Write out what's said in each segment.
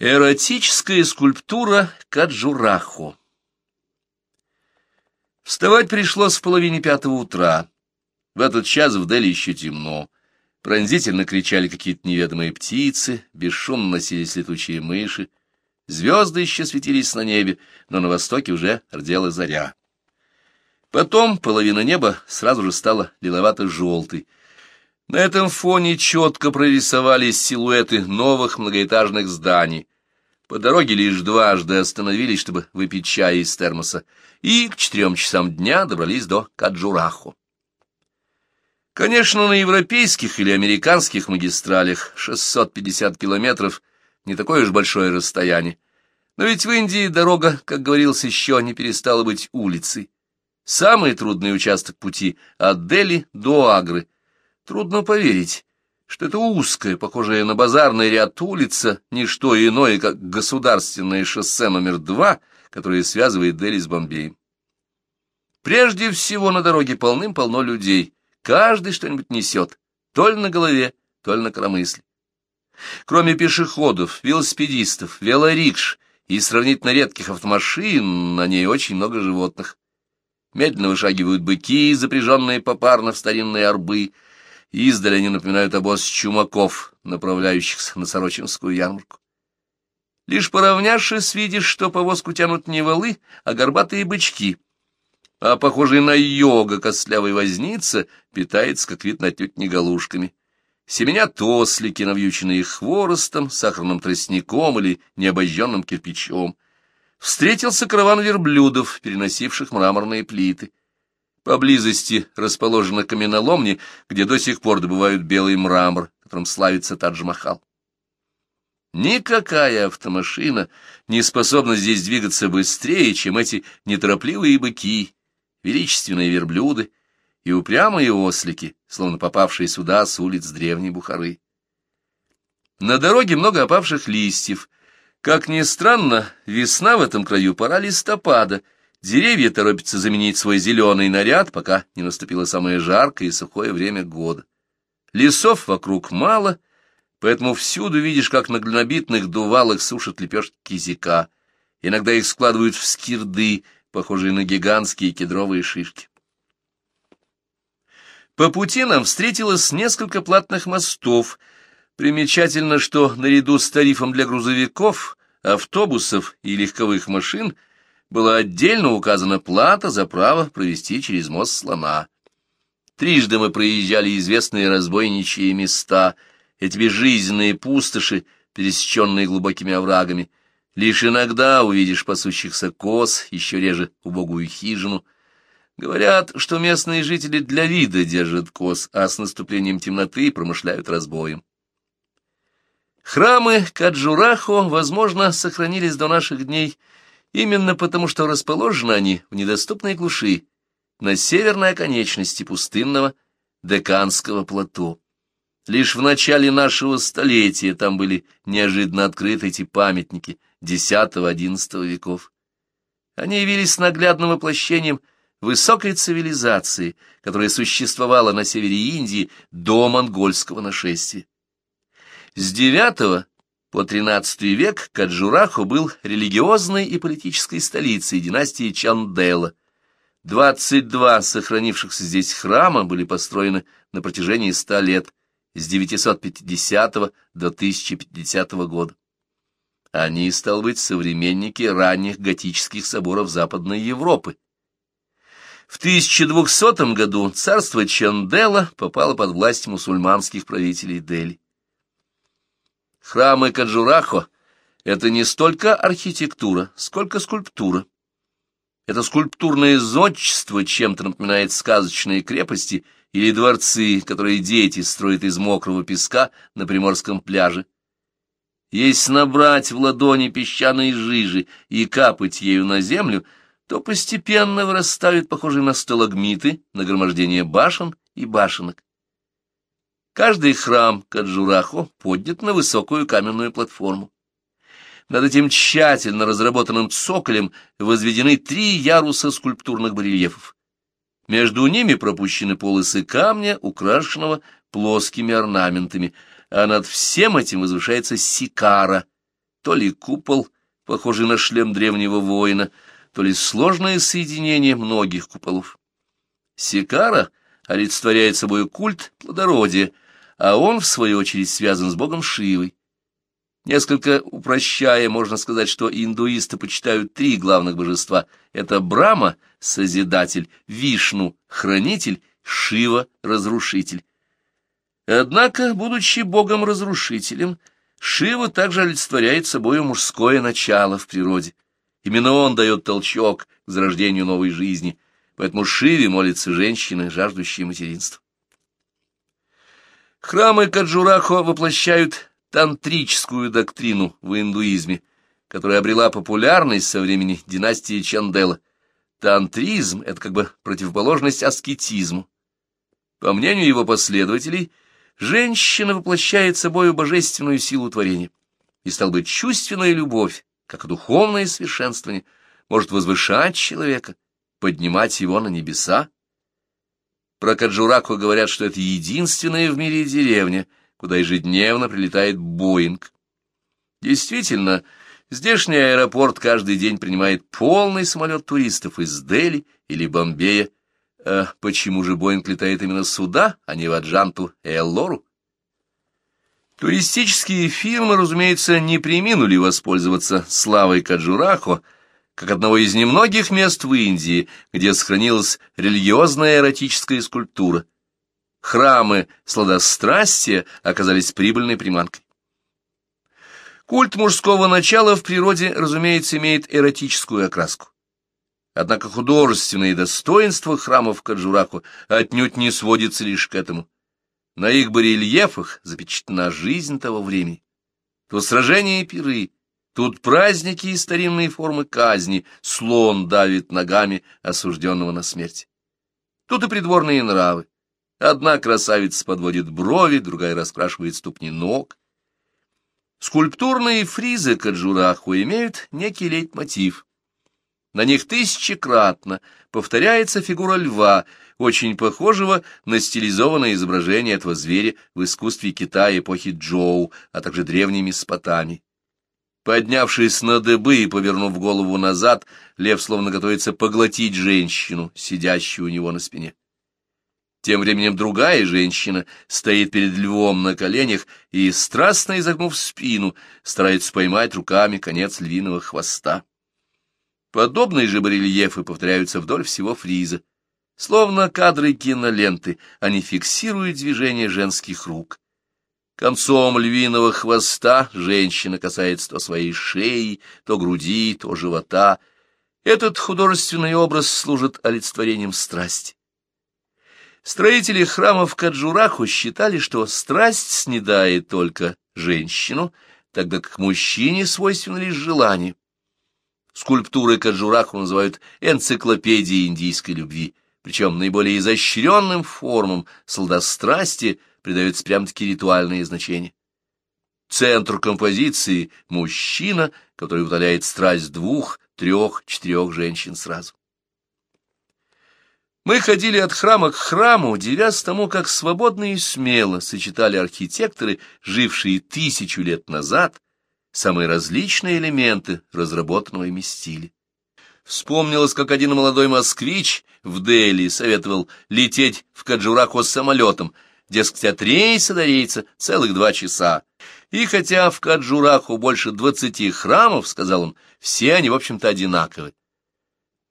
Эротическая скульптура Каджурахо Вставать пришлось в половине пятого утра. В этот час в Дели еще темно. Пронзительно кричали какие-то неведомые птицы, бесшумно носились летучие мыши. Звезды еще светились на небе, но на востоке уже рдела заря. Потом половина неба сразу же стала лиловато-желтой. На этом фоне четко прорисовались силуэты новых многоэтажных зданий. По дороге лишь дважды остановились, чтобы выпить чай из термоса, и к четырем часам дня добрались до Каджураху. Конечно, на европейских или американских магистралях 650 километров — не такое уж большое расстояние. Но ведь в Индии дорога, как говорилось, еще не перестала быть улицей. Самый трудный участок пути от Дели до Агры. Трудно поверить, что это узкая, похожая на базарный ряд улица, не что иное, как государственное шоссе номер два, которое связывает Дели с Бомбеем. Прежде всего на дороге полным-полно людей, каждый что-нибудь несет, то ли на голове, то ли на коромысле. Кроме пешеходов, велосипедистов, велорикш и сравнительно редких автомашин, на ней очень много животных. Медленно вышагивают быки, запряженные попарно в старинные арбы. Издали они напоминают обоз чумаков, направляющихся на Сорочинскую ярмарку. Лишь поравнявшись, видишь, что повозку тянут не валы, а горбатые бычки, а похожий на йога костлявый возница питается, как вид, отнюдь не галушками. Семенят ослики, навьюченные хворостом, сахарным тростником или необожженным кирпичом встретился караван верблюдов, переносивших мраморные плиты. Поблизости расположена каменоломни, где до сих пор добывают белый мрамор, которым славится Тадж-Махал. Никакая автомашина не способна здесь двигаться быстрее, чем эти неторопливые быки, величественные верблюды и упрямые ослики, словно попавшие сюда с улиц древней Бухары. На дороге много опавших листьев, как ни странно, весна в этом краю пора листопада. Деревья торопятся заменить свой зеленый наряд, пока не наступило самое жаркое и сухое время года. Лесов вокруг мало, поэтому всюду видишь, как на глинобитных дувалах сушат лепешки кизика. Иногда их складывают в скирды, похожие на гигантские кедровые шишки. По пути нам встретилось несколько платных мостов — Примечательно, что наряду с тарифом для грузовиков, автобусов и легковых машин была отдельно указана плата за право провести через мост слона. Трижды мы проезжали известные разбойничьи места, эти безжизненные пустоши, пересеченные глубокими оврагами. Лишь иногда увидишь пасущихся коз, еще реже убогую хижину. Говорят, что местные жители для вида держат коз, а с наступлением темноты промышляют разбоем. Храмы Каджурахо, возможно, сохранились до наших дней именно потому, что расположены они в недоступной глуши, на северной оконечности пустынного Деканского плато. Лишь в начале нашего столетия там были неожиданно открыты эти памятники X-XI веков. Они явились наглядным воплощением высокой цивилизации, которая существовала на севере Индии до монгольского нашествия. С IX по XIII век Каджураху был религиозной и политической столицей династии Чандела. 22 сохранившихся здесь храма были построены на протяжении ста лет, с 950 до 1050 года. Они, стал быть, современники ранних готических соборов Западной Европы. В 1200 году царство Чандела попало под власть мусульманских правителей Дели. Храмы Каджурахо — это не столько архитектура, сколько скульптура. Это скульптурное зодчество чем-то напоминает сказочные крепости или дворцы, которые дети строят из мокрого песка на приморском пляже. Если набрать в ладони песчаной жижи и капать ею на землю, то постепенно вырастают похожие на сталагмиты, нагромождение башен и башенок. Каждый храм Каджурахо поднят на высокую каменную платформу. Над этим тщательно разработанным цоколем возведены три яруса скульптурных барельефов. Между ними пропущены полосы камня, украшенного плоскими орнаментами, а над всем этим возвышается сикара, то ли купол, похожий на шлем древнего воина, то ли сложное соединение многих куполов. Сикара олицетворяет собой культ плодородия, а он, в свою очередь, связан с богом Шивой. Несколько упрощая, можно сказать, что индуисты почитают три главных божества. Это Брама — Созидатель, Вишну — Хранитель, Шива — Разрушитель. Однако, будучи богом-разрушителем, Шива также олицетворяет собой мужское начало в природе. Именно он дает толчок к зарождению новой жизни, поэтому Шиве молятся женщины, жаждущие материнства. Храмы Каджурахо воплощают тантрическую доктрину в индуизме, которая обрела популярность со времени династии Чандела. Тантризм — это как бы противоположность аскетизму. По мнению его последователей, женщина воплощает собою божественную силу творения, и, стал быть, чувственная любовь, как духовное совершенствование, может возвышать человека, поднимать его на небеса. Про Каджураку говорят, что это единственная в мире деревня — куда ежедневно прилетает Боинг. Действительно, здешний аэропорт каждый день принимает полный самолет туристов из Дели или Бомбея. А почему же Боинг летает именно сюда, а не в Аджанту и Эллору? Туристические фирмы, разумеется, не приминули воспользоваться славой Каджурахо, как одного из немногих мест в Индии, где сохранилась религиозная эротическая скульптура храмы сладострастия оказались прибыльной приманкой. Культ мужского начала в природе, разумеется, имеет эротическую окраску. Однако художественные достоинства храмов Каджураку отнюдь не сводятся лишь к этому. На их барельефах запечатлена жизнь того времени. Тут сражения и пиры, тут праздники и старинные формы казни, слон давит ногами осужденного на смерть. Тут и придворные нравы, Одна красавица подводит брови, другая раскрашивает ступни ног. Скульптурные фризы Каджураху имеют некий лейтмотив. На них тысячекратно повторяется фигура льва, очень похожего на стилизованное изображение этого зверя в искусстве Китая эпохи Джоу, а также древними спотами. Поднявшись на дыбы и повернув голову назад, лев словно готовится поглотить женщину, сидящую у него на спине. Тем временем другая женщина стоит перед львом на коленях и, страстно изогнув спину, старается поймать руками конец львиного хвоста. Подобные же барельефы повторяются вдоль всего фриза. Словно кадры киноленты, они фиксируют движение женских рук. Концом львиного хвоста женщина касается то своей шеи, то груди, то живота. Этот художественный образ служит олицетворением страсти. Строители храмов Каджураху считали, что страсть снедает только женщину, тогда как мужчине свойственно лишь желание. Скульптуры Каджураху называют энциклопедией индийской любви, причем наиболее изощренным формам сладострастия придается прям-таки ритуальное значение. Центр композиции — мужчина, который утоляет страсть двух, трех, четырех женщин сразу. Мы ходили от храма к храму, удивясь тому, как свободно и смело сочетали архитекторы, жившие тысячу лет назад, самые различные элементы разработанного ими стиля. Вспомнилось, как один молодой москвич в Дели советовал лететь в Каджурако с самолетом, дескать, от рейса до рейса целых два часа. И хотя в Каджураху больше двадцати храмов, сказал он, все они, в общем-то, одинаковы.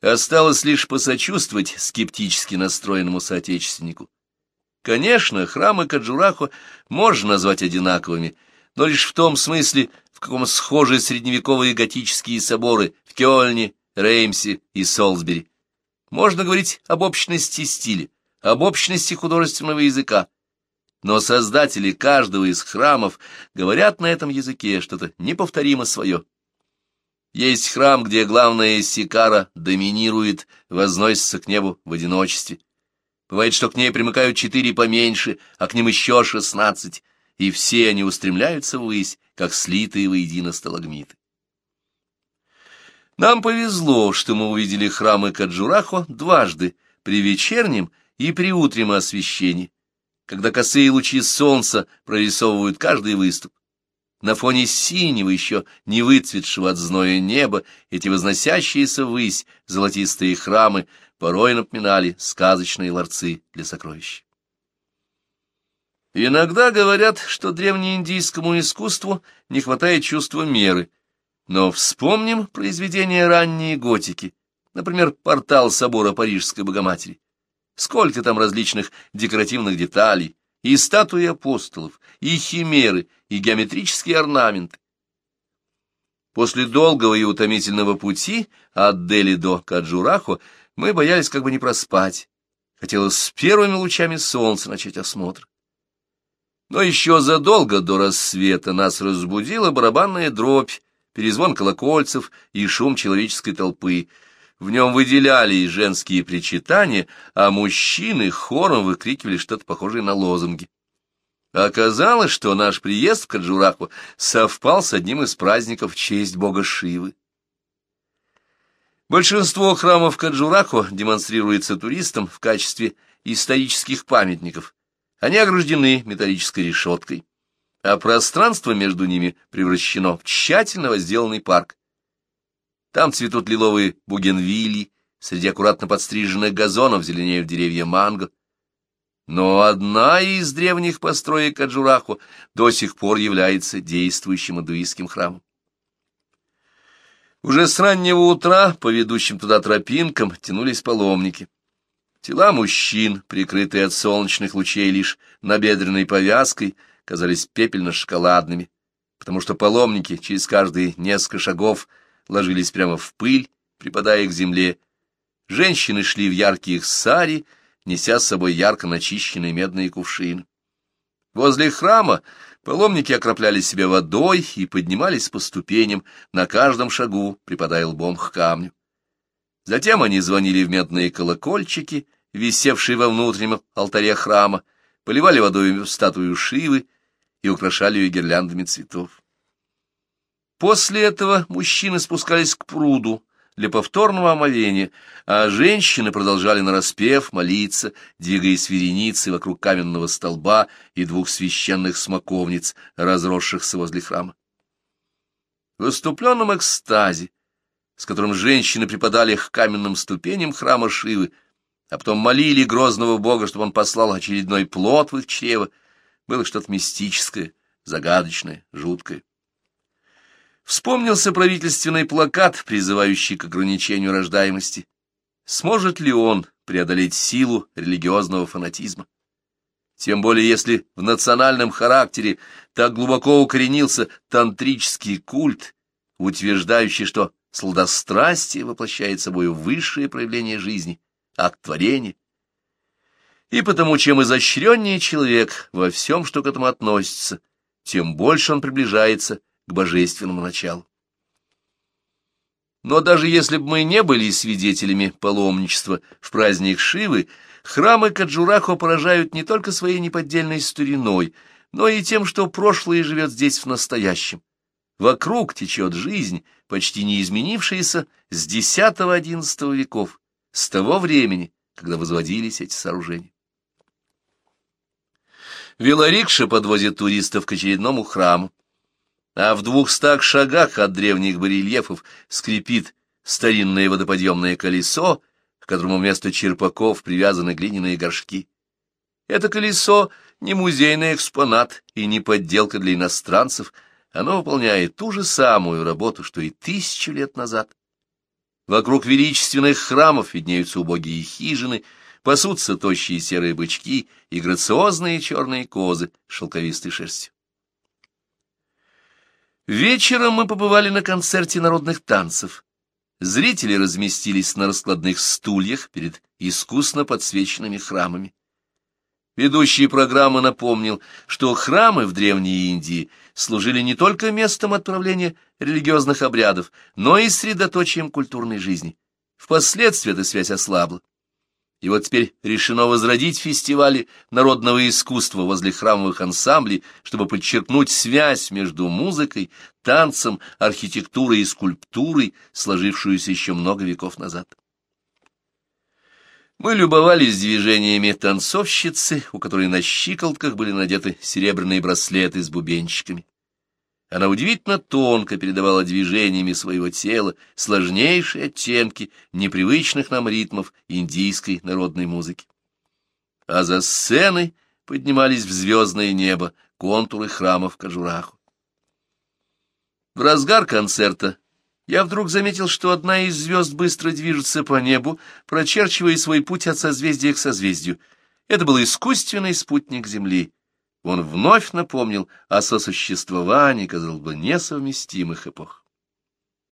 Осталось лишь посочувствовать скептически настроенному соотечественнику. Конечно, храмы Каджурахо можно назвать одинаковыми, но лишь в том смысле, в каком схожи средневековые готические соборы в Кёльне, Реймсе и Солсбери. Можно говорить об общности стиля, об общности художественного языка. Но создатели каждого из храмов говорят на этом языке что-то неповторимо свое. Есть храм, где главная сикара доминирует, возносится к небу в одиночестве. Бывает, что к ней примыкают четыре поменьше, а к ним еще шестнадцать, и все они устремляются ввысь, как слитые воедино сталагмиты. Нам повезло, что мы увидели храмы Каджурахо дважды, при вечернем и при утреннем освещении, когда косые лучи солнца прорисовывают каждый выступ. На фоне синего, еще не выцветшего от зноя неба, эти возносящиеся ввысь золотистые храмы порой напоминали сказочные ларцы для сокровищ. Иногда говорят, что древнеиндийскому искусству не хватает чувства меры, но вспомним произведения ранней готики, например, портал собора Парижской Богоматери. Сколько там различных декоративных деталей, и статуи апостолов, и химеры, и геометрические орнаменты. После долгого и утомительного пути от Дели до Каджурахо мы боялись как бы не проспать. Хотелось с первыми лучами солнца начать осмотр. Но еще задолго до рассвета нас разбудила барабанная дробь, перезвон колокольцев и шум человеческой толпы — в нем выделялись женские причитания, а мужчины хором выкрикивали что-то похожее на лозунги. Оказалось, что наш приезд в Каджураху совпал с одним из праздников в честь бога Шивы. Большинство храмов Каджураху демонстрируется туристам в качестве исторических памятников. Они ограждены металлической решеткой, а пространство между ними превращено в тщательно возделанный парк. Там цветут лиловые бугенвилли, среди аккуратно подстриженных газонов зеленеют деревья манго. Но одна из древних построек Аджураху до сих пор является действующим индуистским храмом. Уже с раннего утра по ведущим туда тропинкам тянулись паломники. Тела мужчин, прикрытые от солнечных лучей лишь набедренной повязкой, казались пепельно-шоколадными, потому что паломники через каждые несколько шагов – ложились прямо в пыль, припадая к земле. Женщины шли в яркие сари, неся с собой ярко начищенные медные кувшины. Возле храма паломники окропляли себя водой и поднимались по ступеням, на каждом шагу припадая лбом к камню. Затем они звонили в медные колокольчики, висевшие во внутреннем алтаре храма, поливали водой статую Шивы и украшали ее гирляндами цветов. После этого мужчины спускались к пруду для повторного омовения, а женщины продолжали нараспев молиться, двигаясь вереницей вокруг каменного столба и двух священных смоковниц, разросшихся возле храма. В выступленном экстазе, с которым женщины припадали к каменным ступеням храма Шивы, а потом молили грозного бога, чтобы он послал очередной плод в их чрево, было что-то мистическое, загадочное, жуткое. Вспомнился правительственный плакат, призывающий к ограничению рождаемости. Сможет ли он преодолеть силу религиозного фанатизма? Тем более, если в национальном характере так глубоко укоренился тантрический культ, утверждающий, что сладострастие воплощает собой высшее проявление жизни, акт творения. И потому, чем изощреннее человек во всем, что к этому относится, тем больше он приближается к божественному началу. Но даже если бы мы не были свидетелями паломничества в праздник Шивы, храмы Каджурахо поражают не только своей неподдельной стариной, но и тем, что прошлое живет здесь в настоящем. Вокруг течет жизнь, почти не изменившаяся с X-XI веков, с того времени, когда возводились эти сооружения. Велорикша подвозит туристов к очередному храму а в двухстах шагах от древних барельефов скрипит старинное водоподъемное колесо, к которому вместо черпаков привязаны глиняные горшки. Это колесо не музейный экспонат и не подделка для иностранцев, оно выполняет ту же самую работу, что и тысячу лет назад. Вокруг величественных храмов виднеются убогие хижины, пасутся тощие серые бычки и грациозные черные козы шелковистой шерстью. Вечером мы побывали на концерте народных танцев. Зрители разместились на раскладных стульях перед искусно подсвеченными храмами. Ведущий программы напомнил, что храмы в Древней Индии служили не только местом отправления религиозных обрядов, но и средоточием культурной жизни. Впоследствии эта связь ослабла. И вот теперь решено возродить фестивали народного искусства возле храмовых ансамблей, чтобы подчеркнуть связь между музыкой, танцем, архитектурой и скульптурой, сложившуюся еще много веков назад. Мы любовались движениями танцовщицы, у которой на щиколотках были надеты серебряные браслеты с бубенчиками. Она удивительно тонко передавала движениями своего тела сложнейшие оттенки непривычных нам ритмов индийской народной музыки. А за сценой поднимались в звездное небо контуры храмов Кажураху. В разгар концерта я вдруг заметил, что одна из звезд быстро движется по небу, прочерчивая свой путь от созвездия к созвездию. Это был искусственный спутник Земли. Он вновь напомнил о сосуществовании, казалось бы, несовместимых эпох.